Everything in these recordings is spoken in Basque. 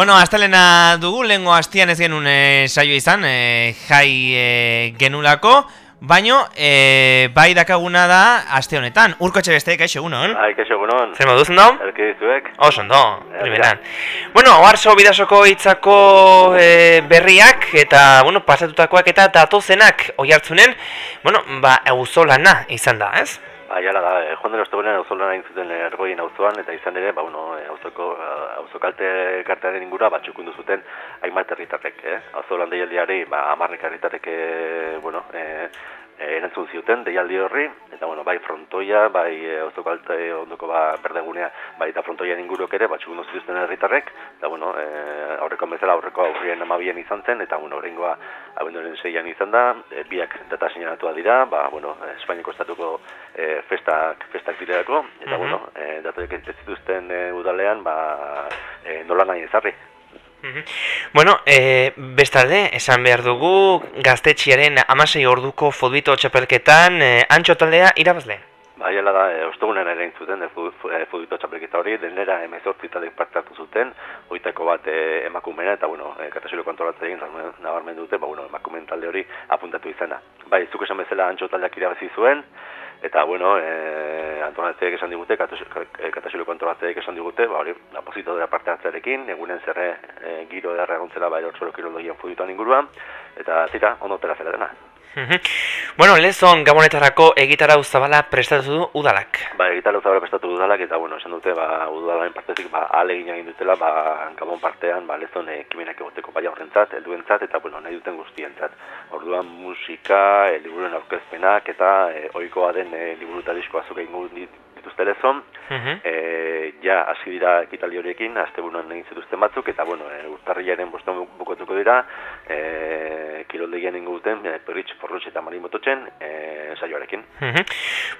Bueno, astelena dugu, lehenko hastian ez genuen e, saio izan, e, jai e, genulako, baino, e, bai dakaguna da aste honetan. Urko etxe beste, kaixo egunon? Bai, kaixo egunon. Zer moduz, no? Elke dizuek. Oso, ondo, primeran. Bueno, oarzo bidasoko hitzako e, berriak eta, bueno, pasatutakoak eta datozenak oi hartzunen, bueno, ba, euzolana izan da, ez? Bai, ala da, eh, joan den ostegunean auzolan egin zuten eh, ergoien auzoan eta izan ere, ba bueno, eh, auzoko eh, auzokalte kartearen ingura batzukundu zuten hainbat herritarrek, eh. Auzolan deialdiari, ba 10 herritarrek eh, bueno, eh, eh, erantzun zioten deialdi horri eta bueno, bai frontoia, bai eh, auzokalte ondoko ba berdegunea, bai eta frontoian inguruak ere batzukundu zituzten herritarrek, eta bueno, eh, aurreko bezala aurreko aurrien 12 izan zen eta bueno, oraingoa abenduaren 6 izan da, eh, biak data seinalatua dira, ba bueno, Espainiako estatuko e, festak festak direlako eta Mhm. bueno, eh datuek ez dituzten e, udalean, ba e, nola nahi ezarri. Bueno, e, bestalde, esan behar dugu, gaztetxiaren amasei orduko fotbito txapelketan, e, antxo taldea irabazle. Bai, hala da, e, ostegunen ere egin zuten fu- fu- e, futbito txapelketa hori, denera emezortzi talek parte hartu zuten, hoitako bat e, emakumena, eta bueno, e, katasilo kontrolatzen nabarmen dute, ba, bueno, emakumen talde hori apuntatu izana. Bai, zuk esan bezala antxo taldeak irabazi zuen, eta bueno, e, antolatzeek esan digute, katasilo kontrolatzeek esan digute, ba, hori, aposito dira parte hartzarekin, egunen zerre e, giro edarra egontzela bai ortsoro kiroldoien futbitoan inguruan, eta zira, ondo tera zela dena. Bueno, lezon gabonetarako egitarau zabala prestatu du udalak. Ba, egitarra zabara prestatu udalak, eta bueno, esan dute, ba, udalaren partetik, ba, ale egin dutela, ba, gabon partean, ba, lezon ekimenak egoteko bai aurrentzat, helduentzat, eta bueno, nahi duten guztientzat. Orduan musika, e, liburuen aurkezpenak, eta e, ohikoa den e, liburu eta disko azuk egin dituzte lezon, Mhm. e, ja, hasi dira ekitaldi horiekin, asteburuan egin zituzten batzuk, eta bueno, e, urtarrilaren bostean bukotuko dira, e, kiroldegian ingo duten, e, perritx, porrotx eta marin bototzen, e, saioarekin.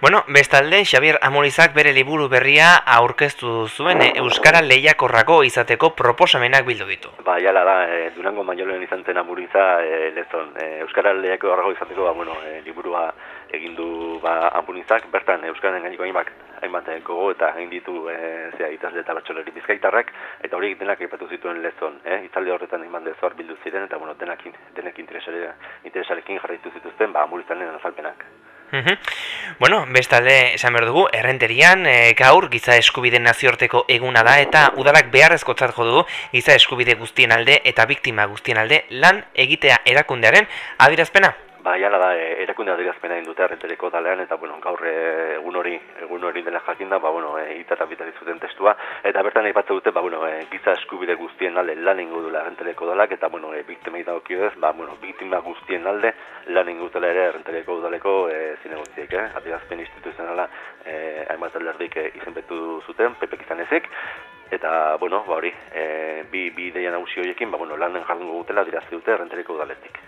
Bueno, bestalde, Xabier Amorizak bere liburu berria aurkeztu zuen e, Euskara lehiakorrako izateko proposamenak bildu ditu. Ba, jala da, e, Durango Maioloen izan zen amuriza, e, lezon, e, Euskara lehiako horrago izateko, ba, bueno, e, liburua egin du ba, amburintzak, bertan Euskararen gaineko hainbat, hainbat e, gogo eta egin ditu e, zea, itazle eta batxoleri bizkaitarrak, eta horiek denak aipatu zituen lezon, e, itzalde horretan hainbat lezoar bildu ziren, eta bueno, denak, denak interesare, interesarekin jarraitu zituzten, ba, amurizanen azalpenak. Mhm. Bueno, bestalde esan behar dugu, errenterian e, gaur giza eskubide nazioarteko eguna da eta udalak beharrezkotzat jo du giza eskubide guztien alde eta biktima guztien alde lan egitea erakundearen adirazpena. Ba, jala da, e, erakunde adierazpena egin dute arrentereko dalean, eta, bueno, gaur e, egun hori, egun hori dela jakinda, ba, bueno, e, itata bitari zuten testua, eta bertan aipatzen dute, ba, bueno, e, giza eskubide guztien alde lan ingo dula arrentereko dalak, eta, bueno, e, biktimei dagokioez, ba, bueno, biktima guztien alde lan ingo dutela ere arrentereko udaleko e, zinegotziek, eh? Adierazpen instituzionala e, hainbat alderdik e, izenpetu zuten, pepek izan ezik, eta, bueno, ba, hori, e, bi, bi ideia nagusi horiekin, ba, bueno, lanen jardungo dutela dirazi dute arrentereko udaletik.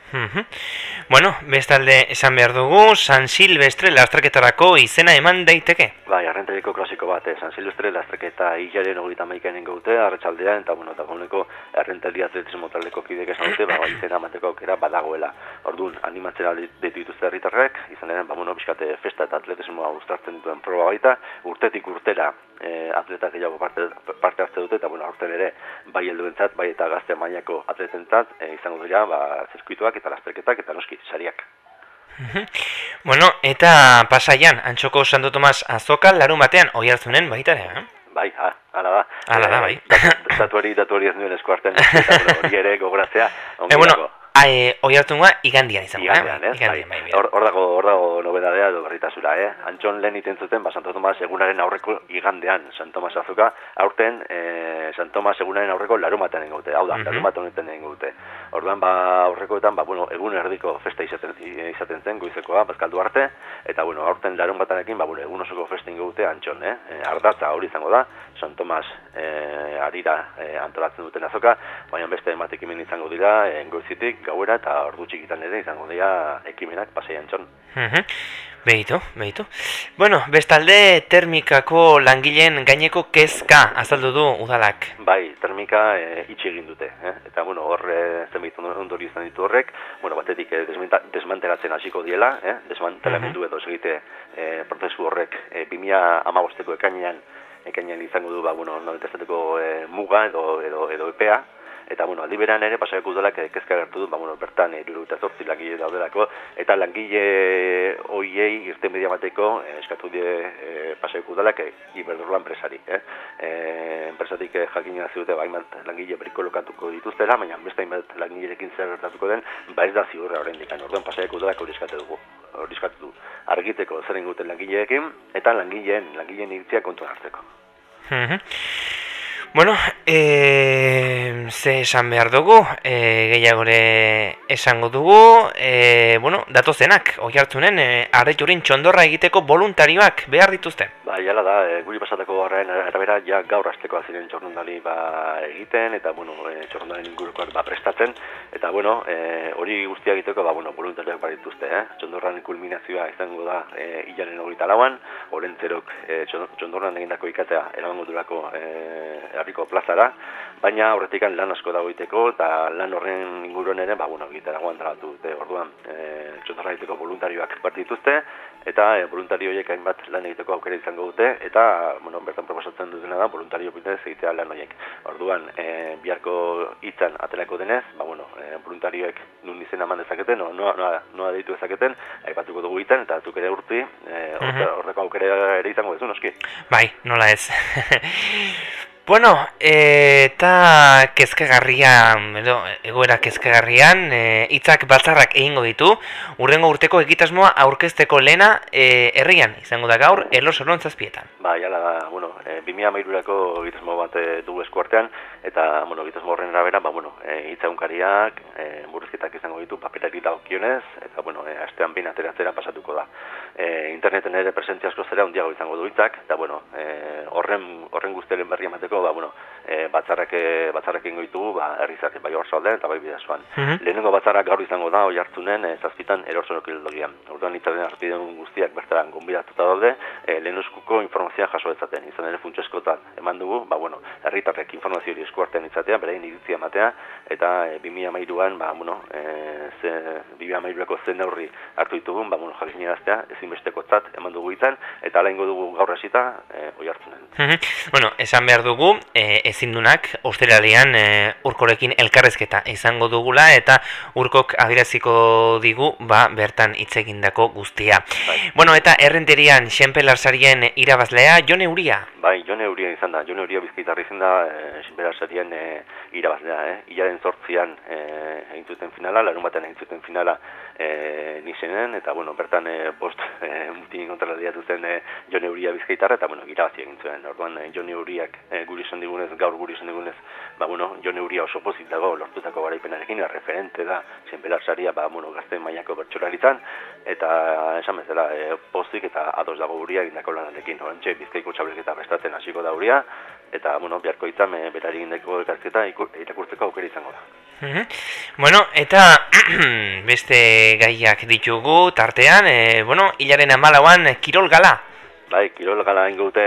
Bueno, bestalde esan behar dugu, San Silvestre lasterketarako izena eman daiteke. Bai, arrenteriko klasiko bat, eh, San Silvestre, lasterketa hilaren hogeita maikaen ingo dute, arratsaldean eta, bueno, eta gauneko arrentari atletismo taldeko kidek esan dute, ba, bai, izena emateko aukera badagoela. Orduan, animatzera ditu dituzte herritarrek, izan ere, ba, bueno, pixkate festa eta atletismoa uztartzen dituen proba baita, urtetik urtera eh, atleta gehiago parte, parte hartze dute, eta, bueno, aurten ere, bai helduentzat, bai eta gazte mailako atletentzat, eh, izango dira, ba, zirkuituak eta lasterketak eta noski, sariak. Bueno, eta pasaian, antxoko Santo Tomas azoka larun batean oi baita ere, eh? Bai, ha, hala da. Hala da, bai. Eh, datu- Datu hori, datu hori ez nuen esku artean, eta bueno, hori ere gogoratzea, E, bueno, e, oi hartunga igandian izango, eh? ez? Igandian, bai. bai. Hor, dago, hor dago nobedadea edo berritasura, eh? Antxon lehen iten zuten, ba, Santo Tomas egunaren aurreko igandean, San Tomas azuka, aurten, eh, San Tomas egunaren aurreko larumatean egin gute, hau da, Mhm. larumate honetan egin gute. Orduan, ba, aurrekoetan, ba, bueno, egun erdiko festa izaten, izaten zen, goizekoa, bazkaldu arte, eta, bueno, aurten larumatarekin, ba, bueno, egun osoko festa egin gute Antxon, eh? E, ardatza hori izango da, San Tomas eh, arira eh, antolatzen duten azoka, baina beste ematek ekimen izango dira, eh, goizitik, gauera eta ordu txikitan ere izango dira ekimenak pasei antxon. Mhm. Behitu, behitu. Bueno, bestalde termikako langileen gaineko kezka azaldu du udalak. Bai, termika e, itxi egin dute, eh? eta bueno, hor e, zenbait ondori izan ditu horrek, bueno, batetik e, desmantelatzen hasiko diela, eh? desmantelamendu edo segite e, prozesu horrek e, 2000 amagosteko ekainean, ekainean izango du, ba, bueno, nolentezateko e, muga edo, edo, edo epea, eta bueno, aldi berean ere pasaiako udalak e, kezka gertu du, ba, bueno, bertan e, eta zortzi langile daudelako, eta langile hoiei irten media bateko e, eskatu die e, pasaiako udalak e, Iberdrola enpresari, eh? Enpresatik e, jakina ziute ba, hainbat langile berikolokatuko dituztela, baina beste hainbat langilerekin zer gertatuko den, ba ez da ziurra oraindik. Orduan pasaiako udalak hori eskatu dugu hori eskatu du argiteko zer inguten langileekin eta langileen langileen iritzia kontuan hartzeko. Bueno, e, ze esan behar dugu, e, gehiagore esango dugu, e, bueno, datozenak, oi hartunen, e, arreturin txondorra egiteko voluntarioak behar dituzte. Ba, jala da, e, guri pasatako horren arabera, ja gaur asteko aziren txornundali ba, egiten, eta, bueno, e, txornundalen ingurukoak ba, prestatzen, eta, bueno, e, hori guztia egiteko, ba, bueno, voluntarioak bar dituzte, eh? Txondorran kulminazioa izango da e, hilaren hogeita lauan, orentzerok e, txondorran egindako ikatea eramango durako e, herriko plazara, baina horretikan lan asko dago egiteko eta lan horren inguruan ere, ba, bueno, egitaragoan trabatu dute, orduan, e, txondorra egiteko voluntarioak bat dituzte, eta e, voluntario horiek hainbat lan egiteko aukera izango dute, eta, bueno, bertan proposatzen dutena da, voluntario bidez egitea lan horiek. Orduan, e, biharko hitzan aterako denez, ba, bueno, e, voluntarioek nun izen eman dezaketen, no, noa, noa, noa deitu dezaketen, aipatuko dugu hitzan, eta zuk ere urti, e, horreko aukera ere izango duzu, noski. Bai, nola ez. Bueno, eta kezkagarria, edo, egoera kezkagarrian, e, hitzak batzarrak egingo ditu, urrengo urteko egitasmoa aurkezteko lena e, herrian, izango da gaur, elo soron zazpietan. Ba, jala bueno, e, 2000 mairurako egitasmo bat e, dugu eskuartean, eta, bueno, egitasmo horren arabera, ba, bueno, e, hitzagunkariak, e, buruzketak izango ditu paperari dagokionez, eta, bueno, e, astean bin ateratzera pasatuko da. E, interneten ere presentzia asko zera hundiago izango du hitzak, eta, bueno, e, horren, horren guzteren berri emateko, ba, bueno, e, batzarrak, batzarrak ingo ditugu, ba, herrizak, bai hor eta bai bidazuan. Mhm. Lehenengo batzarrak gaur izango da, oi hartzunen, e, zazpitan erortzorok hildogian. Orduan hitzaren hartideen guztiak bertaran gonbidatuta daude, e, lehen eskuko informazioa jaso dezaten. Izan ere funtsezkotan eman dugu, ba, bueno, herritarrek informazio hori eskuartean izatea, berain iritzia ematea, eta e, 2013an, ba, bueno, e, ze, 2013ako zen neurri hartu ditugun, ba, bueno, jakinaraztea, ezinbestekotzat eman dugu hitzan, eta ala ingo dugu gaur hasita, e, oi hartzunen. Mhm. bueno, esan behar dugu, e, ezindunak, australian e, urkorekin elkarrezketa izango dugula, eta urkok adiraziko digu, ba, bertan hitz egindako guztia. Bai. Bueno, eta errenterian, Xenpe Larsarien irabazlea, Jone Uria. Bai, Jone Uria izan da, Jone Uria bizkaitarri izan da, e, sinberasarien e, irabazlea, eh? Ilaren zortzian e, egin zuten finala, larun batean egin zuten finala e, nizenen, eta, bueno, bertan e, bost e, mutinin kontra diatu zen e, Jone Uria bizkaitarra, eta, bueno, irabazi egin zuen. Orduan, e, Jone Uriak e, guri esan digunez, gaur guri esan digunez, ba, bueno, Jone Uria oso pozik dago lortutako garaipenarekin, da, referente da, sinberasaria, ba, bueno, gazte mailako bertxolaritzan, eta esan bezala, e, pozik eta ados dago Uria egindako lanarekin, orantxe, bizkaiko txabelketa prestatzen hasiko da Uria, eta, bueno, biharko itzam, e, berari egindako elkartzeta irakurtzeko aukera izango da. Mhm. Bueno, eta beste gaiak ditugu tartean, e, bueno, hilaren amalauan Kirol Gala. Bai, Kirol Gala ingo dute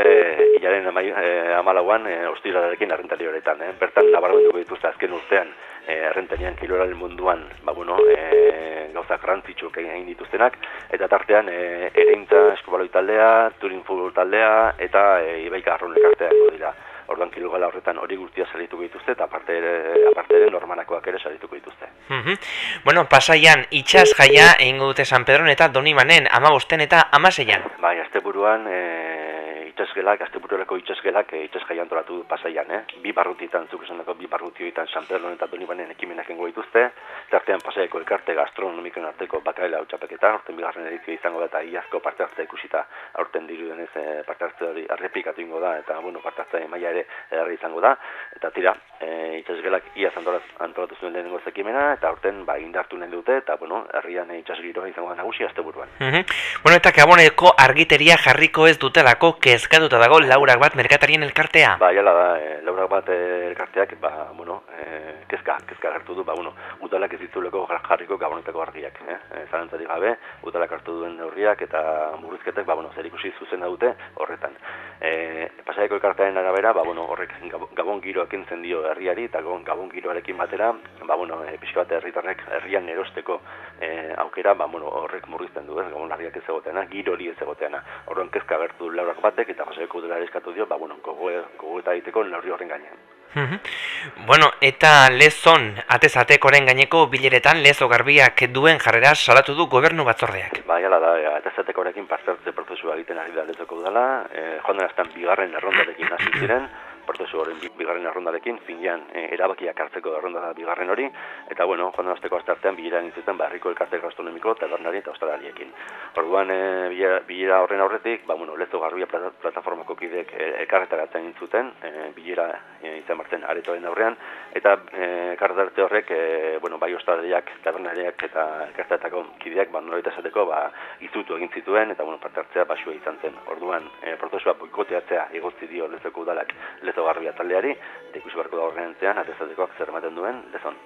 hilaren amai, e, amalauan e, ostiralarekin arrentari horretan. Eh? Bertan nabarmenduko dituzte azken urtean e, arrentarian kirolaren munduan ba, bueno, e, gauzak rantzitxuk egin dituztenak, eta tartean e, ereintza eskubaloi taldea, turin futbol taldea, eta e, ibaika arronek artean dira. Orduan kirolgala horretan hori guztia salituko dituzte eta aparte ere, aparte ere normanakoak ere salituko dituzte. Mhm. Bueno, pasaian itxas jaia egingo dute San Pedron eta Donimanen amabosten eta amaseian. Bai, azte buruan e, itxas itxasgelak, asteburuelako itxasgelak e, itxasgai antolatu pasaian, eh? Bi barrutietan, zuk esan dako, bi barrutioetan San Pedro eta Donibanen ekimenak engo dituzte, elkarte gastronomiken arteko bakaila utxapeketa, orten bigarren edizio izango da eta iazko parte hartza ikusita aurten diru denez e, parte hartza hori arrepikatu ingo da, eta bueno, parte hartza maila ere edarri izango da, eta tira, e, itxasgelak iaz antolatu zuen lehenengo zekimena, eta aurten ba, indartu nahi dute, eta bueno, herrian e, itxasgiroa izango da nagusi asteburuan. Mm Bueno, eta gaboneko argiteria jarriko ez dutelako kezkatuta dago laurak bat merkatarien elkartea. Ba, jala da, e, laurak bat eh, elkarteak, ba, bueno, e, kezka, kezka gertu du, ba, bueno, udalak ez dituleko jarriko gabonetako argiak, eh? E, zarantzari gabe, udalak hartu duen neurriak eta murrizketek, ba, bueno, zer ikusi zuzen dute horretan. E, pasaiako elkartearen arabera, ba, bueno, horrek gabon giroak entzen dio herriari, eta gabon giroarekin batera, ba, bueno, e, pixka bat herritarrek herrian erosteko e, aukera, ba, bueno, horrek murrizten du, ez, gabon larriak ez egoteana, giro hori ez egoteana. Horren kezka gertu laurak batek, eta pasaiako dela eskatu dio, ba, bueno, gogo, gogo eta egiteko neurri horren gainean. Bueno, eta lezon, atezatekoren gaineko bileretan lezo garbiak duen jarrera salatu du gobernu batzordeak. Ba, jala da, atezatekorekin parte hartze prozesua egiten ari da lezoko dudala, e, joan den bigarren errondarekin hasi ziren, prozesu horren bigarren arrondarekin, finean e, erabakiak hartzeko erronda da bigarren hori, eta bueno, joan azteko astartean bilera nintzen barriko elkarte gastronomiko eta bernari eta ostarariekin. Orduan, e, bilera horren aurretik, ba, bueno, lezo garbia plataformako kidek e, elkarretaratzen nintzuten, e, bilera e, izan martzen aretoaren aurrean, eta e, elkarretarte horrek, e, bueno, bai ostarariak, tabernariak eta elkartetako kideak, ba, nolita esateko, ba, izutu egin zituen, eta bueno, parte hartzea basua izan zen. Orduan, e, prozesua boikoteatzea egotzi dio lezoko udalak lezo garbia taldeari, eta ikusi barko da horrean zean, atezatekoak zer ematen duen, lezon.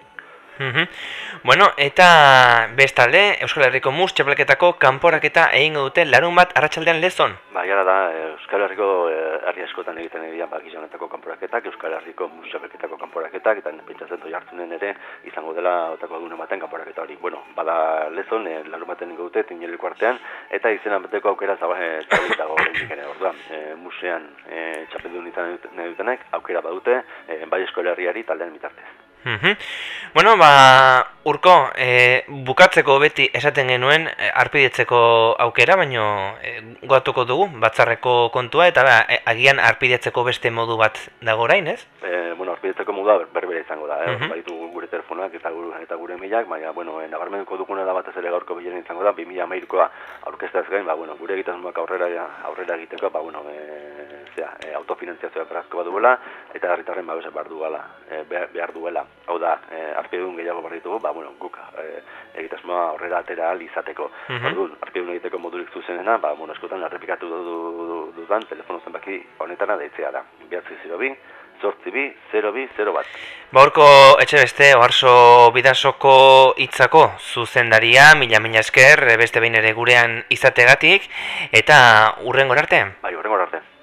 Bueno, eta bestalde, Euskal Herriko mus txapelketako kanporaketa egingo dute larun bat arratsaldean lezon? Ba, gara da, Euskal Herriko eh, herri askotan egiten egia ba, gizonetako kanporaketak, Euskal Herriko mus txapelketako kanporaketak, eta pentsatzen doi hartzunen ere izango dela otako adune baten kanporaketa hori. Bueno, bada lezon, e, larun baten ingo dute, tineliko artean, eta izena beteko aukera zabane txapelketago hori orduan, e, musean e, txapeldun izan nahi dutenek, aukera badute, e, bai Euskal Herriari taldean bitartez. Mm Bueno, ba, urko, e, bukatzeko beti esaten genuen e, arpidetzeko aukera, baino e, goatuko dugu, batzarreko kontua, eta ba, e, agian arpidetzeko beste modu bat dago orain, ez? E, bueno, arpidetzeko modu berbera izango da, eh? Mm Baitu gure telefonak eta gure, eta gure milak, baina, bueno, nabarmenko duguna da batez ere gaurko bilen izango da, 2000 amairkoa aurkestaz gain, ba, bueno, gure egitasunak aurrera, aurrera egiteko, ba, bueno, e, zera, e, autofinantziazioa bat duela, eta herritarren babesa behar duela, e, behar duela. Hau da, e, arpidun gehiago behar ditugu, ba, bueno, guk e, egitasmoa horrela atera izateko. Mm -hmm. Orduan, arpidun egiteko modurik zuzenena, ba, bueno, eskotan errepikatu dudan, telefono zenbaki honetana deitzea da. Behatzi zero bi, zortzi bi, zero bi, zero bat. Baurko etxe beste, oharso bidasoko hitzako zuzendaria, mila mila esker, beste behin ere gurean izategatik, eta urrengo arte? Bai, urrengo arte.